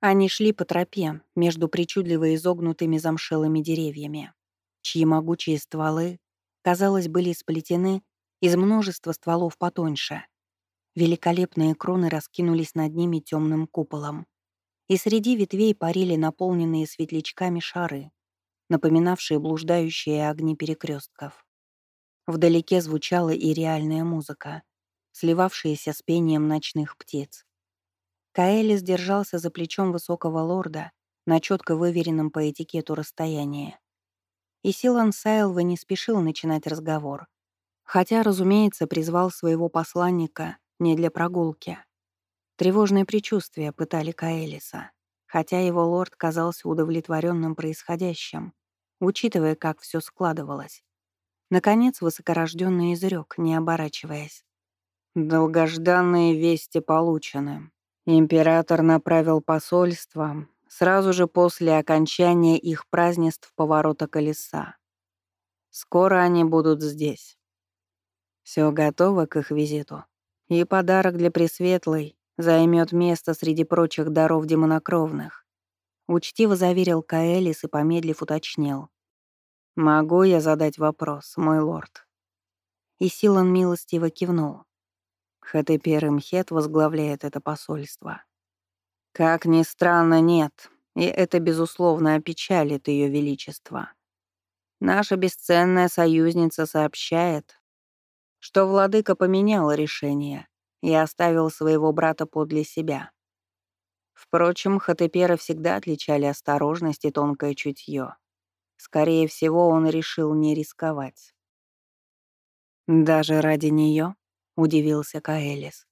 Они шли по тропе между причудливо изогнутыми замшелыми деревьями, чьи могучие стволы, казалось, были сплетены из множества стволов потоньше. Великолепные кроны раскинулись над ними темным куполом. И среди ветвей парили наполненные светлячками шары, напоминавшие блуждающие огни перекрестков. Вдалеке звучала и реальная музыка, сливавшаяся с пением ночных птиц. Каэлис держался за плечом высокого лорда на четко выверенном по этикету расстоянии. И Силан Сайлва не спешил начинать разговор. Хотя, разумеется, призвал своего посланника не для прогулки. Тревожные предчувствия пытали Каэлиса, хотя его лорд казался удовлетворенным происходящим, учитывая, как все складывалось. Наконец, высокорожденный изрек, не оборачиваясь. «Долгожданные вести получены. Император направил посольство сразу же после окончания их празднеств поворота колеса. Скоро они будут здесь. Все готово к их визиту. И подарок для Пресветлой займет место среди прочих даров демонокровных. Учтиво заверил Каэлис и, помедлив, уточнил. «Могу я задать вопрос, мой лорд?» И Силан милостиво кивнул. Хатепер Имхет возглавляет это посольство. Как ни странно, нет, и это, безусловно, опечалит Ее Величество. Наша бесценная союзница сообщает, что владыка поменял решение и оставил своего брата подле себя. Впрочем, Хатепера всегда отличали осторожность и тонкое чутье. Скорее всего, он решил не рисковать. Даже ради нее удивился Каэлис.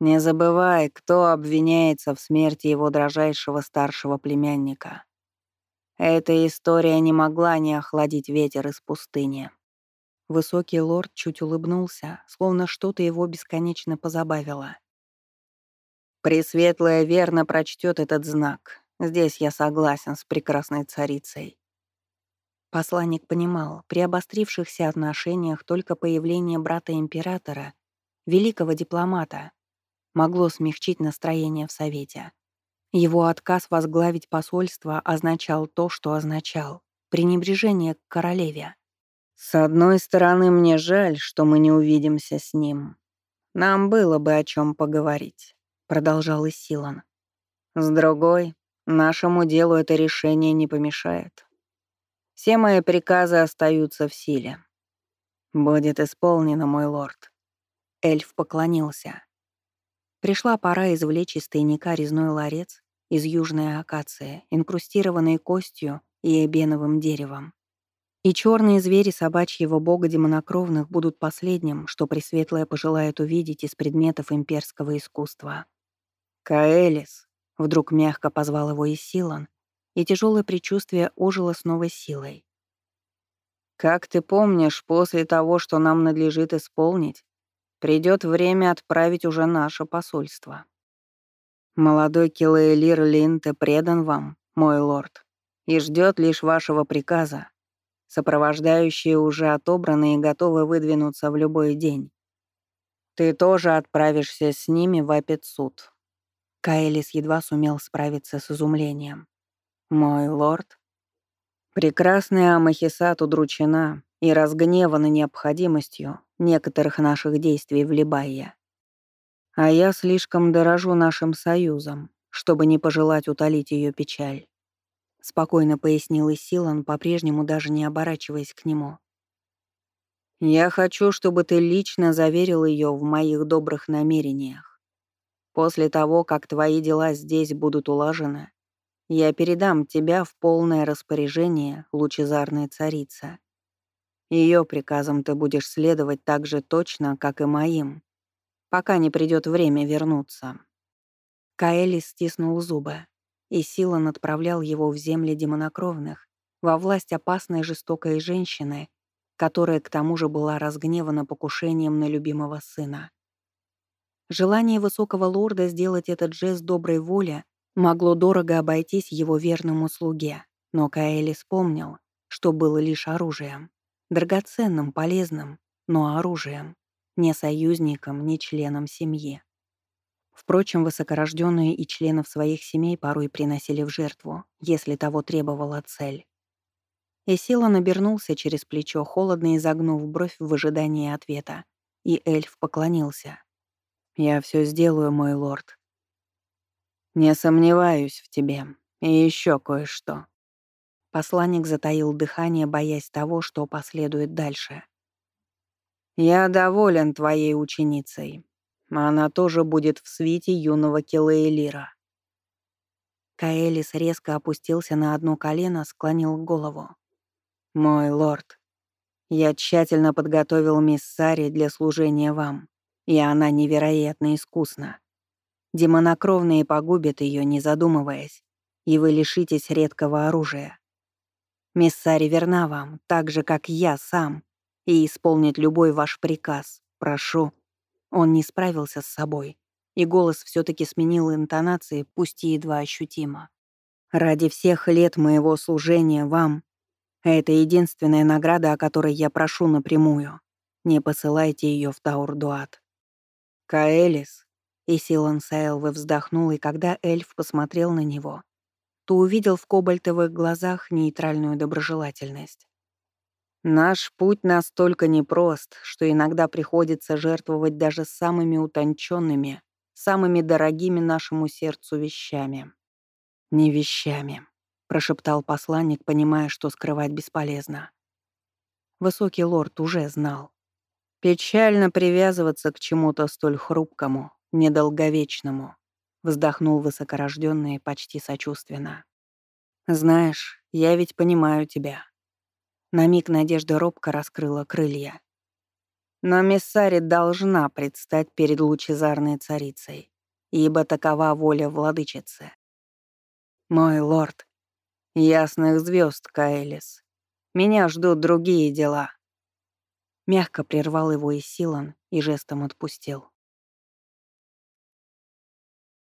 Не забывай, кто обвиняется в смерти его дрожайшего старшего племянника. Эта история не могла не охладить ветер из пустыни. Высокий лорд чуть улыбнулся, словно что-то его бесконечно позабавило. Пресветлая верно прочтет этот знак. Здесь я согласен с прекрасной царицей. Посланник понимал, при обострившихся отношениях только появление брата-императора, великого дипломата, могло смягчить настроение в Совете. Его отказ возглавить посольство означал то, что означал — пренебрежение к королеве. «С одной стороны, мне жаль, что мы не увидимся с ним. Нам было бы о чем поговорить», — продолжал Исилан. «С другой, нашему делу это решение не помешает. Все мои приказы остаются в силе. Будет исполнено, мой лорд. Эльф поклонился. Пришла пора извлечь из тайника резной ларец из южной акации, инкрустированной костью и эбеновым деревом. И черные звери собачьего бога демонокровных будут последним, что Пресветлая пожелает увидеть из предметов имперского искусства. «Каэлис», — вдруг мягко позвал его Исилан, и тяжелое предчувствие ожило с новой силой. «Как ты помнишь, после того, что нам надлежит исполнить, придет время отправить уже наше посольство. Молодой Килейлир Линте предан вам, мой лорд, и ждет лишь вашего приказа. Сопровождающие уже отобраны и готовы выдвинуться в любой день. Ты тоже отправишься с ними в Апетсуд». Каэлис едва сумел справиться с изумлением. «Мой лорд?» Прекрасная Амахисат удручена и разгневана необходимостью некоторых наших действий в Либайе. А я слишком дорожу нашим союзом, чтобы не пожелать утолить ее печаль. Спокойно пояснил Исилан, по-прежнему даже не оборачиваясь к нему. «Я хочу, чтобы ты лично заверил ее в моих добрых намерениях. После того, как твои дела здесь будут улажены, я передам тебя в полное распоряжение, лучезарная царица. Ее приказам ты будешь следовать так же точно, как и моим, пока не придет время вернуться». Каэли стиснул зубы, и Силан отправлял его в земли демонокровных, во власть опасной жестокой женщины, которая к тому же была разгневана покушением на любимого сына. Желание высокого лорда сделать этот жест доброй воли могло дорого обойтись его верному слуге, но Каэли вспомнил, что было лишь оружием. Драгоценным, полезным, но оружием. Не союзником, не членом семьи. Впрочем, высокорожденные и членов своих семей порой приносили в жертву, если того требовала цель. И сила набернулся через плечо, холодно изогнув бровь в ожидании ответа, и эльф поклонился. «Я все сделаю, мой лорд». «Не сомневаюсь в тебе. И еще кое-что». Посланник затаил дыхание, боясь того, что последует дальше. «Я доволен твоей ученицей. Она тоже будет в свите юного Келейлира». Каэлис резко опустился на одно колено, склонил голову. «Мой лорд, я тщательно подготовил мисс Сари для служения вам, и она невероятно искусна. Демонокровные погубят ее, не задумываясь, и вы лишитесь редкого оружия. Мисс Сари верна вам, так же, как я сам, и исполнит любой ваш приказ. Прошу». Он не справился с собой, и голос все таки сменил интонации, пусть и едва ощутимо. «Ради всех лет моего служения вам это единственная награда, о которой я прошу напрямую. Не посылайте ее в Таурдуат. Каэлис. И Силан Сайлвы вздохнул, и когда эльф посмотрел на него, то увидел в кобальтовых глазах нейтральную доброжелательность. Наш путь настолько непрост, что иногда приходится жертвовать даже самыми утонченными, самыми дорогими нашему сердцу вещами. Не вещами, прошептал посланник, понимая, что скрывать бесполезно. Высокий лорд уже знал. Печально привязываться к чему-то столь хрупкому, недолговечному, вздохнул высокорожденный почти сочувственно. Знаешь, я ведь понимаю тебя. На миг Надежда робко раскрыла крылья. Но Мессари должна предстать перед лучезарной царицей, ибо такова воля владычицы. Мой лорд, Ясных звезд, Каэлис. Меня ждут другие дела. Мягко прервал его и Силан и жестом отпустил.